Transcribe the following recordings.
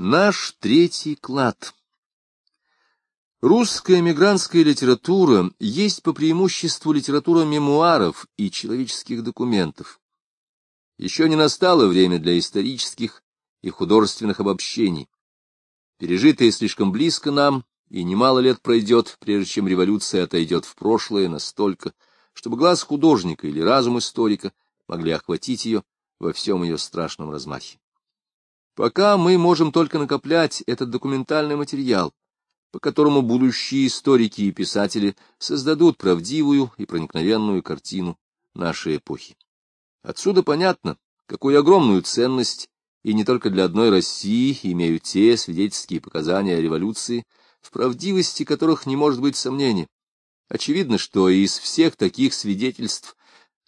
Наш третий клад. Русская эмигрантская литература есть по преимуществу литература мемуаров и человеческих документов. Еще не настало время для исторических и художественных обобщений. Пережитое слишком близко нам, и немало лет пройдет, прежде чем революция отойдет в прошлое настолько, чтобы глаз художника или разум историка могли охватить ее во всем ее страшном размахе. Пока мы можем только накоплять этот документальный материал, по которому будущие историки и писатели создадут правдивую и проникновенную картину нашей эпохи. Отсюда понятно, какую огромную ценность и не только для одной России имеют те свидетельские показания о революции, в правдивости которых не может быть сомнений. Очевидно, что из всех таких свидетельств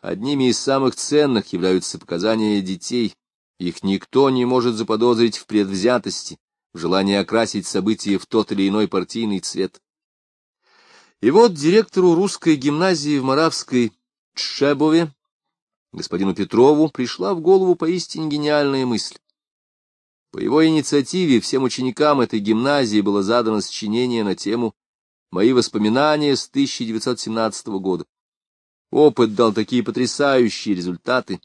одними из самых ценных являются показания детей. Их никто не может заподозрить в предвзятости, в желании окрасить события в тот или иной партийный цвет. И вот директору русской гимназии в Моравской Тшебове, господину Петрову, пришла в голову поистине гениальная мысль. По его инициативе всем ученикам этой гимназии было задано сочинение на тему «Мои воспоминания с 1917 года». Опыт дал такие потрясающие результаты,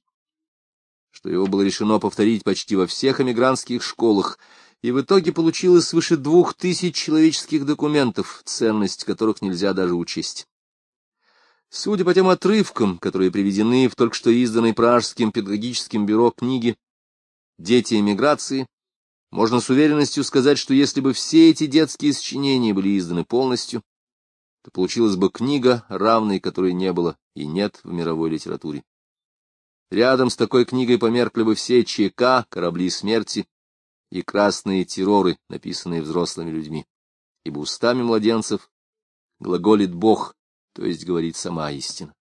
что его было решено повторить почти во всех эмигрантских школах, и в итоге получилось свыше двух тысяч человеческих документов, ценность которых нельзя даже учесть. Судя по тем отрывкам, которые приведены в только что изданной Пражским педагогическим бюро книги «Дети эмиграции», можно с уверенностью сказать, что если бы все эти детские сочинения были изданы полностью, то получилась бы книга, равной которой не было и нет в мировой литературе. Рядом с такой книгой померкли бы все ЧК, корабли смерти и красные терроры, написанные взрослыми людьми, ибо устами младенцев глаголит Бог, то есть говорит сама истина.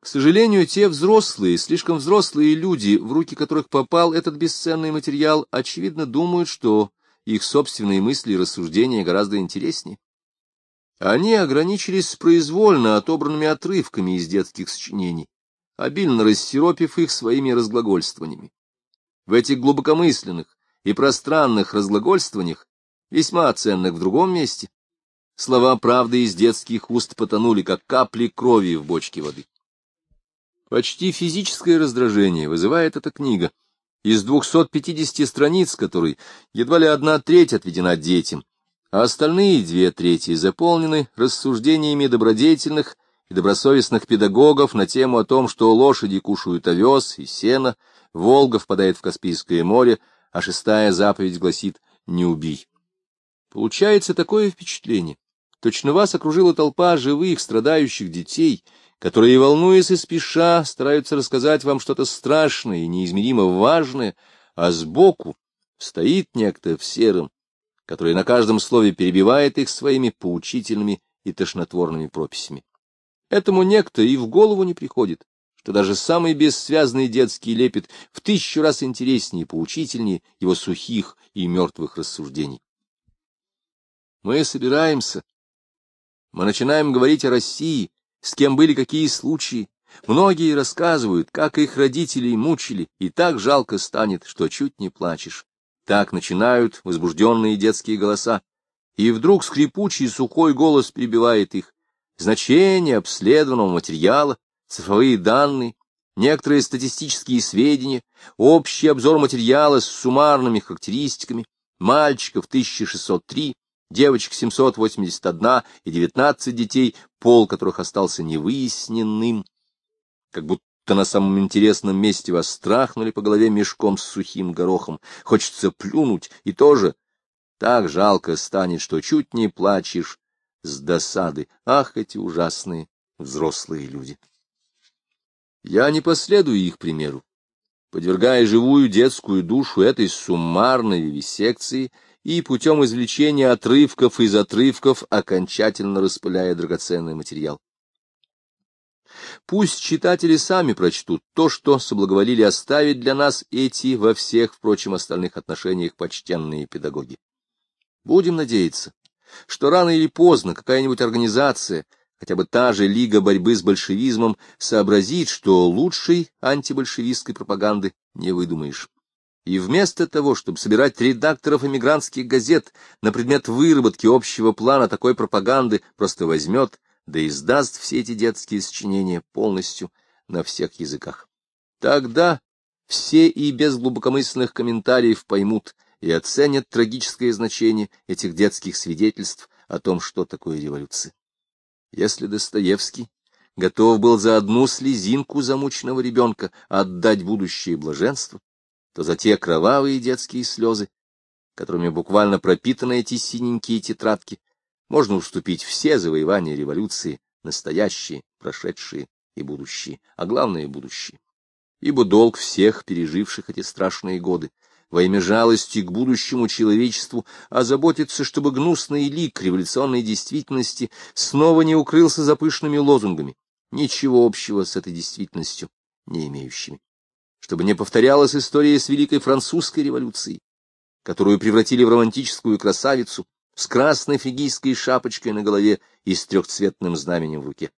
К сожалению, те взрослые, слишком взрослые люди, в руки которых попал этот бесценный материал, очевидно думают, что их собственные мысли и рассуждения гораздо интереснее. Они ограничились произвольно отобранными отрывками из детских сочинений, обильно рассиропив их своими разглагольствованиями. В этих глубокомысленных и пространных разглагольствованиях, весьма ценных в другом месте, слова правды из детских уст потонули, как капли крови в бочке воды. Почти физическое раздражение вызывает эта книга, из 250 страниц которой едва ли одна треть отведена детям, а остальные две трети заполнены рассуждениями добродетельных и добросовестных педагогов на тему о том, что лошади кушают овес и сено, Волга впадает в Каспийское море, а шестая заповедь гласит «не убий». Получается такое впечатление. Точно вас окружила толпа живых, страдающих детей, которые, волнуясь и спеша, стараются рассказать вам что-то страшное и неизмеримо важное, а сбоку стоит некто в сером, который на каждом слове перебивает их своими поучительными и тошнотворными прописями. Этому некто и в голову не приходит, что даже самый бессвязный детский лепет в тысячу раз интереснее и поучительнее его сухих и мертвых рассуждений. Мы собираемся, мы начинаем говорить о России, с кем были какие случаи. Многие рассказывают, как их родителей мучили, и так жалко станет, что чуть не плачешь. Так начинают возбужденные детские голоса. И вдруг скрипучий сухой голос перебивает их. Значение обследованного материала цифровые данные, некоторые статистические сведения, общий обзор материала с суммарными характеристиками, мальчиков 1603, девочек 781 и 19 детей, пол которых остался невыясненным, как будто на самом интересном месте вас страхнули по голове мешком с сухим горохом. Хочется плюнуть, и тоже так жалко станет, что чуть не плачешь с досады. Ах, эти ужасные взрослые люди! Я не последую их примеру, подвергая живую детскую душу этой суммарной вивисекции и путем извлечения отрывков из отрывков окончательно распыляя драгоценный материал. Пусть читатели сами прочтут то, что соблаговолили оставить для нас эти во всех, впрочем, остальных отношениях почтенные педагоги. Будем надеяться, что рано или поздно какая-нибудь организация — хотя бы та же Лига борьбы с большевизмом сообразит, что лучшей антибольшевистской пропаганды не выдумаешь. И вместо того, чтобы собирать редакторов эмигрантских газет на предмет выработки общего плана такой пропаганды, просто возьмет, да издаст все эти детские сочинения полностью на всех языках. Тогда все и без глубокомысленных комментариев поймут и оценят трагическое значение этих детских свидетельств о том, что такое революция. Если Достоевский готов был за одну слезинку замученного ребенка отдать будущее блаженство, то за те кровавые детские слезы, которыми буквально пропитаны эти синенькие тетрадки, можно уступить все завоевания революции, настоящие, прошедшие и будущие, а главное — будущее. Ибо долг всех, переживших эти страшные годы, во имя жалости к будущему человечеству, озаботиться, чтобы гнусный лик революционной действительности снова не укрылся за пышными лозунгами, ничего общего с этой действительностью не имеющими чтобы не повторялась история с Великой Французской революцией, которую превратили в романтическую красавицу с красной фригийской шапочкой на голове и с трехцветным знаменем в руке.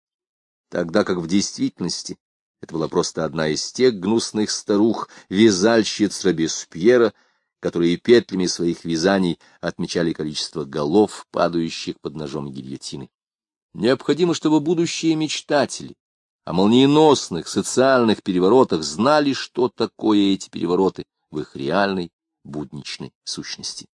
Тогда как в действительности это была просто одна из тех гнусных старух, вязальщиц Робеспьера, которые петлями своих вязаний отмечали количество голов, падающих под ножом гильотины. Необходимо, чтобы будущие мечтатели, о молниеносных социальных переворотах знали, что такое эти перевороты в их реальной будничной сущности.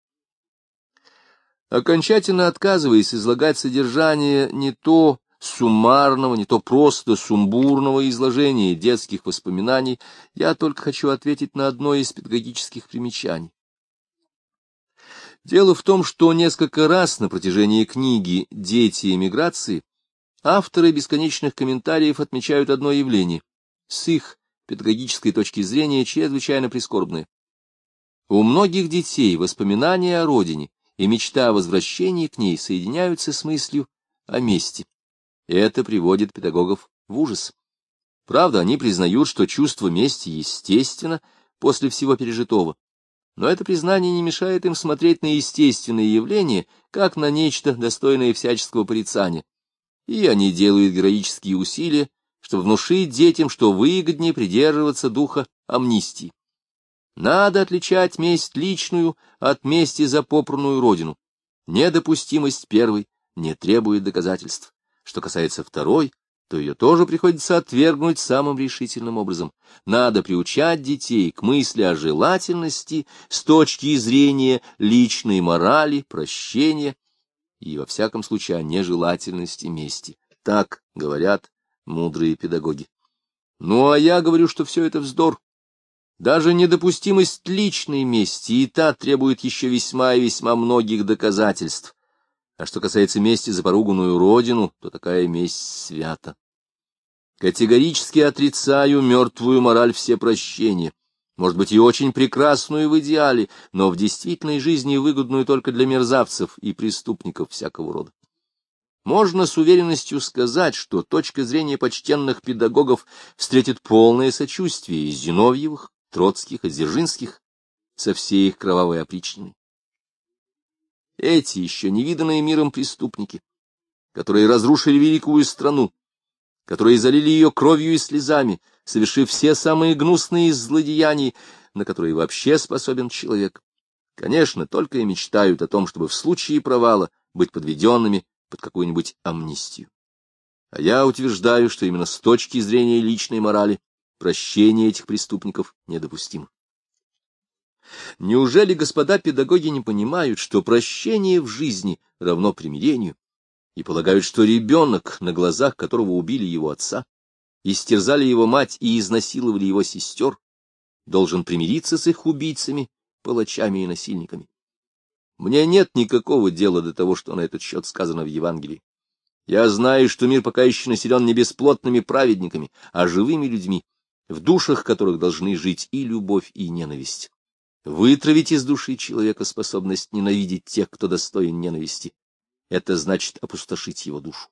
Окончательно отказываясь излагать содержание не то суммарного, не то просто сумбурного изложения детских воспоминаний, я только хочу ответить на одно из педагогических примечаний. Дело в том, что несколько раз на протяжении книги «Дети эмиграции» Авторы бесконечных комментариев отмечают одно явление, с их педагогической точки зрения чрезвычайно прискорбное. У многих детей воспоминания о родине и мечта о возвращении к ней соединяются с мыслью о мести. Это приводит педагогов в ужас. Правда, они признают, что чувство мести естественно после всего пережитого. Но это признание не мешает им смотреть на естественные явления, как на нечто, достойное всяческого порицания и они делают героические усилия, чтобы внушить детям, что выгоднее придерживаться духа амнистии. Надо отличать месть личную от мести за попранную родину. Недопустимость первой не требует доказательств. Что касается второй, то ее тоже приходится отвергнуть самым решительным образом. Надо приучать детей к мысли о желательности с точки зрения личной морали, прощения и, во всяком случае, о нежелательности мести. Так говорят мудрые педагоги. Ну, а я говорю, что все это вздор. Даже недопустимость личной мести и та требует еще весьма и весьма многих доказательств. А что касается мести за поруганную родину, то такая месть свята. Категорически отрицаю мертвую мораль все прощения может быть, и очень прекрасную в идеале, но в действительной жизни выгодную только для мерзавцев и преступников всякого рода. Можно с уверенностью сказать, что точка зрения почтенных педагогов встретит полное сочувствие из Зиновьевых, Троцких и Дзержинских со всей их кровавой опричниной. Эти еще невиданные миром преступники, которые разрушили великую страну, которые залили ее кровью и слезами, совершив все самые гнусные из злодеяний, на которые вообще способен человек. Конечно, только и мечтают о том, чтобы в случае провала быть подведенными под какую-нибудь амнистию. А я утверждаю, что именно с точки зрения личной морали прощение этих преступников недопустимо. Неужели господа педагоги не понимают, что прощение в жизни равно примирению, и полагают, что ребенок, на глазах которого убили его отца, истерзали его мать и изнасиловали его сестер, должен примириться с их убийцами, палачами и насильниками. Мне нет никакого дела до того, что на этот счет сказано в Евангелии. Я знаю, что мир пока еще населен не бесплотными праведниками, а живыми людьми, в душах которых должны жить и любовь, и ненависть. Вытравить из души человека способность ненавидеть тех, кто достоин ненависти, это значит опустошить его душу.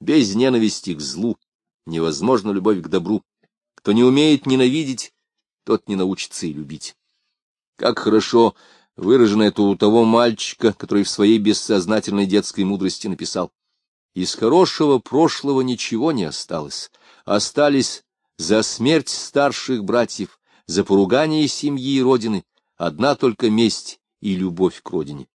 Без ненависти к злу невозможна любовь к добру. Кто не умеет ненавидеть, тот не научится и любить. Как хорошо выражено это у того мальчика, который в своей бессознательной детской мудрости написал. Из хорошего прошлого ничего не осталось. Остались за смерть старших братьев, за поругание семьи и родины, одна только месть и любовь к родине.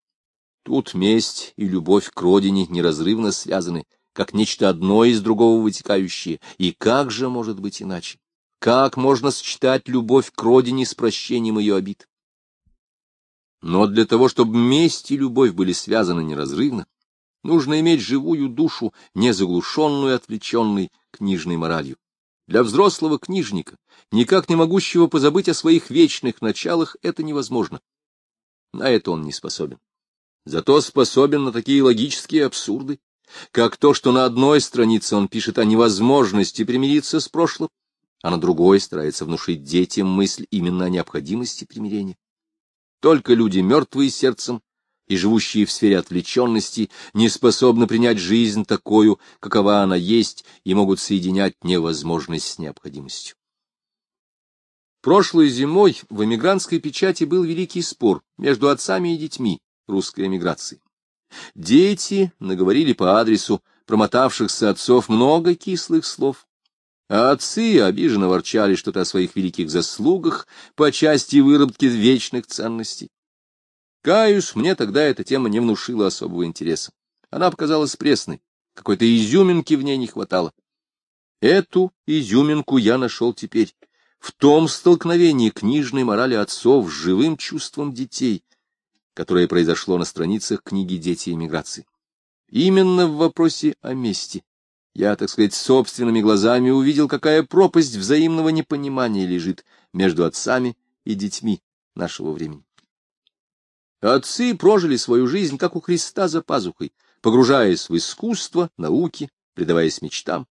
Тут месть и любовь к родине неразрывно связаны, как нечто одно из другого вытекающее, и как же может быть иначе? Как можно сочетать любовь к родине с прощением ее обид? Но для того, чтобы месть и любовь были связаны неразрывно, нужно иметь живую душу, не заглушенную отвлеченной книжной моралью. Для взрослого книжника, никак не могущего позабыть о своих вечных началах, это невозможно. На это он не способен. Зато способен на такие логические абсурды, как то, что на одной странице он пишет о невозможности примириться с прошлым, а на другой старается внушить детям мысль именно о необходимости примирения. Только люди, мертвые сердцем и живущие в сфере отвлеченности, не способны принять жизнь такую, какова она есть, и могут соединять невозможность с необходимостью. Прошлой зимой в эмигрантской печати был великий спор между отцами и детьми русской эмиграции. Дети наговорили по адресу промотавшихся отцов много кислых слов, а отцы обиженно ворчали что-то о своих великих заслугах по части выработки вечных ценностей. Каюсь, мне тогда эта тема не внушила особого интереса. Она показалась пресной, какой-то изюминки в ней не хватало. Эту изюминку я нашел теперь, в том столкновении книжной морали отцов с живым чувством детей, которое произошло на страницах книги «Дети эмиграции». Именно в вопросе о мести я, так сказать, собственными глазами увидел, какая пропасть взаимного непонимания лежит между отцами и детьми нашего времени. Отцы прожили свою жизнь, как у Христа за пазухой, погружаясь в искусство, науки, предаваясь мечтам.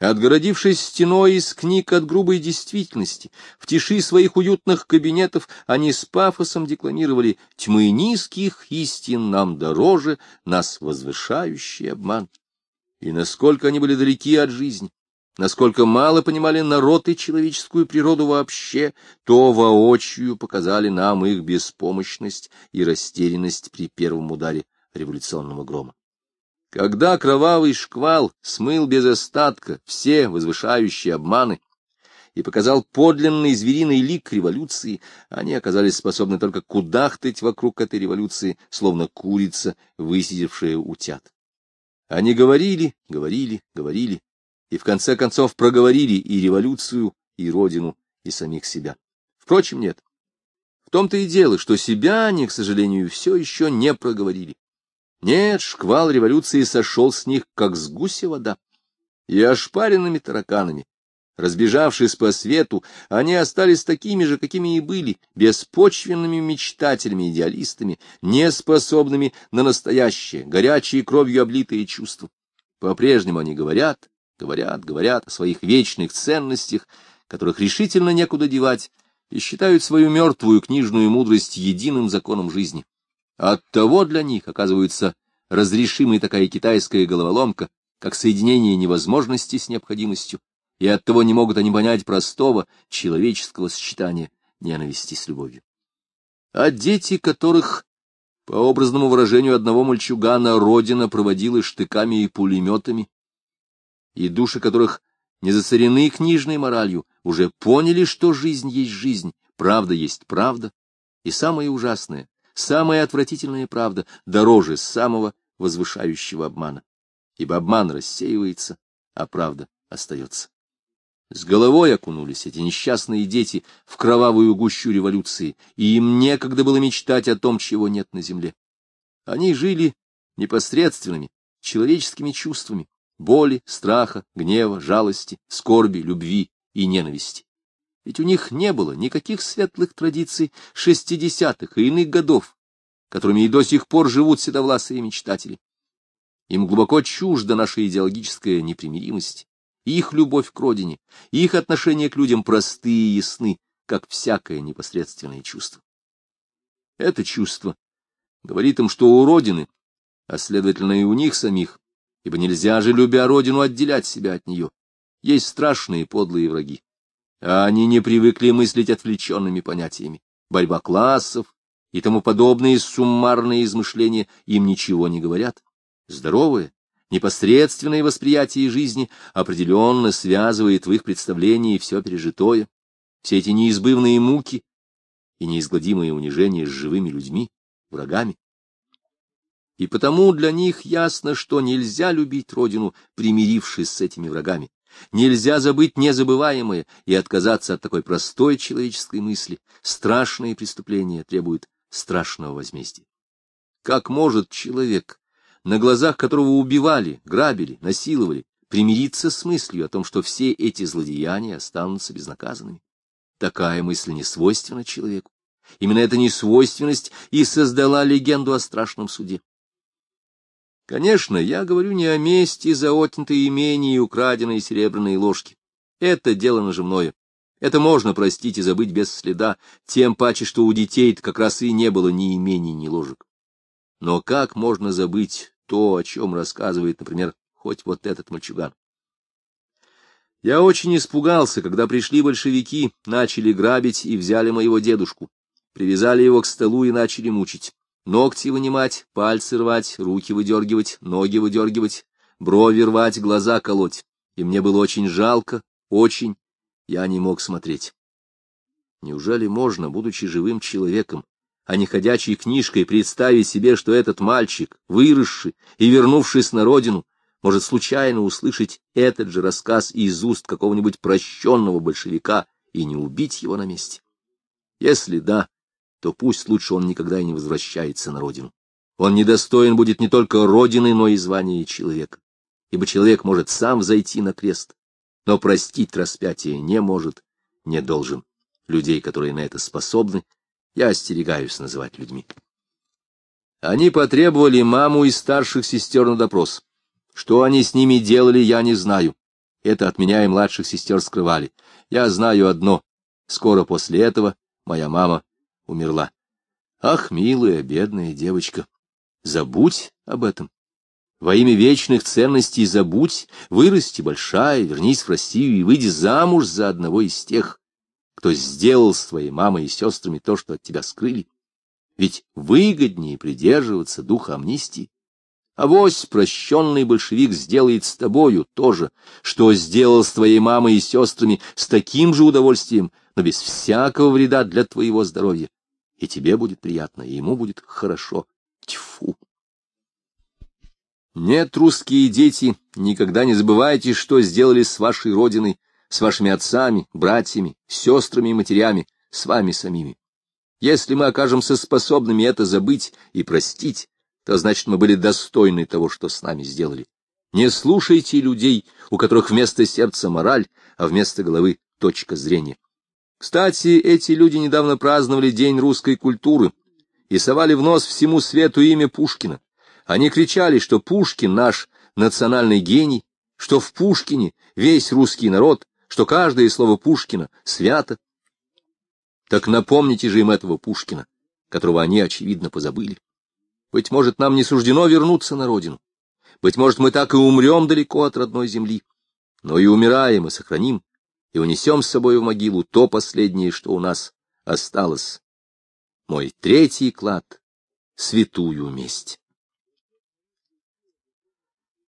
Отгородившись стеной из книг от грубой действительности, в тиши своих уютных кабинетов они с пафосом декламировали «Тьмы низких истин нам дороже, нас возвышающий обман» и насколько они были далеки от жизни, насколько мало понимали народ и человеческую природу вообще, то воочию показали нам их беспомощность и растерянность при первом ударе революционного грома. Когда кровавый шквал смыл без остатка все возвышающие обманы и показал подлинный звериный лик революции, они оказались способны только кудахтать вокруг этой революции, словно курица, высидевшая утят. Они говорили, говорили, говорили, и в конце концов проговорили и революцию, и родину, и самих себя. Впрочем, нет. В том-то и дело, что себя они, к сожалению, все еще не проговорили. Нет, шквал революции сошел с них, как с гуся вода, и ошпаренными тараканами, Разбежавшись по свету, они остались такими же, какими и были, беспочвенными мечтателями-идеалистами, неспособными на настоящее, горячие кровью облитые чувства. По-прежнему они говорят, говорят, говорят о своих вечных ценностях, которых решительно некуда девать, и считают свою мертвую книжную мудрость единым законом жизни. Оттого для них оказывается разрешимой такая китайская головоломка, как соединение невозможности с необходимостью, и оттого не могут они понять простого человеческого сочетания ненависти с любовью. А дети, которых, по образному выражению одного мальчугана, родина проводила штыками и пулеметами, и души которых не засорены книжной моралью, уже поняли, что жизнь есть жизнь, правда есть правда, и самое ужасное, самая отвратительная правда дороже самого возвышающего обмана, ибо обман рассеивается, а правда остается. С головой окунулись эти несчастные дети в кровавую гущу революции, и им некогда было мечтать о том, чего нет на земле. Они жили непосредственными, человеческими чувствами, боли, страха, гнева, жалости, скорби, любви и ненависти. Ведь у них не было никаких светлых традиций шестидесятых и иных годов, которыми и до сих пор живут седовласые мечтатели. Им глубоко чужда наша идеологическая непримиримость, их любовь к родине, их отношение к людям простые и ясны, как всякое непосредственное чувство. Это чувство говорит им, что у родины, а следовательно и у них самих, ибо нельзя же, любя родину, отделять себя от нее, есть страшные подлые враги. А они не привыкли мыслить отвлеченными понятиями. Борьба классов и тому подобные суммарные измышления им ничего не говорят. Здоровые, непосредственное восприятие жизни определенно связывает в их представлении все пережитое, все эти неизбывные муки, и неизгладимое унижение с живыми людьми, врагами. И потому для них ясно, что нельзя любить родину, примирившись с этими врагами. Нельзя забыть незабываемое и отказаться от такой простой человеческой мысли. Страшные преступления требуют страшного возмездия. Как может человек, на глазах которого убивали, грабили, насиловали, примириться с мыслью о том, что все эти злодеяния останутся безнаказанными? Такая мысль не свойственна человеку. Именно эта несвойственность и создала легенду о страшном суде. Конечно, я говорю не о мести за отнятые имения и украденные серебряные ложки. Это дело наживное. Это можно простить и забыть без следа, тем паче, что у детей как раз и не было ни имений, ни ложек. Но как можно забыть то, о чем рассказывает, например, хоть вот этот мальчуган? Я очень испугался, когда пришли большевики, начали грабить и взяли моего дедушку, привязали его к столу и начали мучить. Ногти вынимать, пальцы рвать, руки выдергивать, ноги выдергивать, брови рвать, глаза колоть. И мне было очень жалко, очень. Я не мог смотреть. Неужели можно, будучи живым человеком, а не ходячей книжкой, представить себе, что этот мальчик, выросший и вернувшись на родину, может случайно услышать этот же рассказ из уст какого-нибудь прощенного большевика и не убить его на месте? Если да, то пусть лучше он никогда и не возвращается на родину. Он недостоин будет не только родины, но и звания человека, ибо человек может сам зайти на крест, но простить распятие не может, не должен. Людей, которые на это способны, я остерегаюсь называть людьми. Они потребовали маму и старших сестер на допрос. Что они с ними делали, я не знаю. Это от меня и младших сестер скрывали. Я знаю одно. Скоро после этого моя мама умерла. Ах, милая, бедная девочка, забудь об этом. Во имя вечных ценностей забудь, вырасти большая, вернись в Россию и выйди замуж за одного из тех, кто сделал с твоей мамой и сестрами то, что от тебя скрыли. Ведь выгоднее придерживаться духа амнистии. Авось прощенный большевик сделает с тобою то же, что сделал с твоей мамой и сестрами с таким же удовольствием, но без всякого вреда для твоего здоровья и тебе будет приятно, и ему будет хорошо. Тьфу! Нет, русские дети, никогда не забывайте, что сделали с вашей родиной, с вашими отцами, братьями, сестрами и матерями, с вами самими. Если мы окажемся способными это забыть и простить, то значит мы были достойны того, что с нами сделали. Не слушайте людей, у которых вместо сердца мораль, а вместо головы точка зрения. Кстати, эти люди недавно праздновали День русской культуры и совали в нос всему свету имя Пушкина. Они кричали, что Пушкин наш национальный гений, что в Пушкине весь русский народ, что каждое слово Пушкина свято. Так напомните же им этого Пушкина, которого они, очевидно, позабыли. Быть может, нам не суждено вернуться на родину. Быть может, мы так и умрем далеко от родной земли. Но и умираем, и сохраним и унесем с собой в могилу то последнее, что у нас осталось. Мой третий клад — святую месть.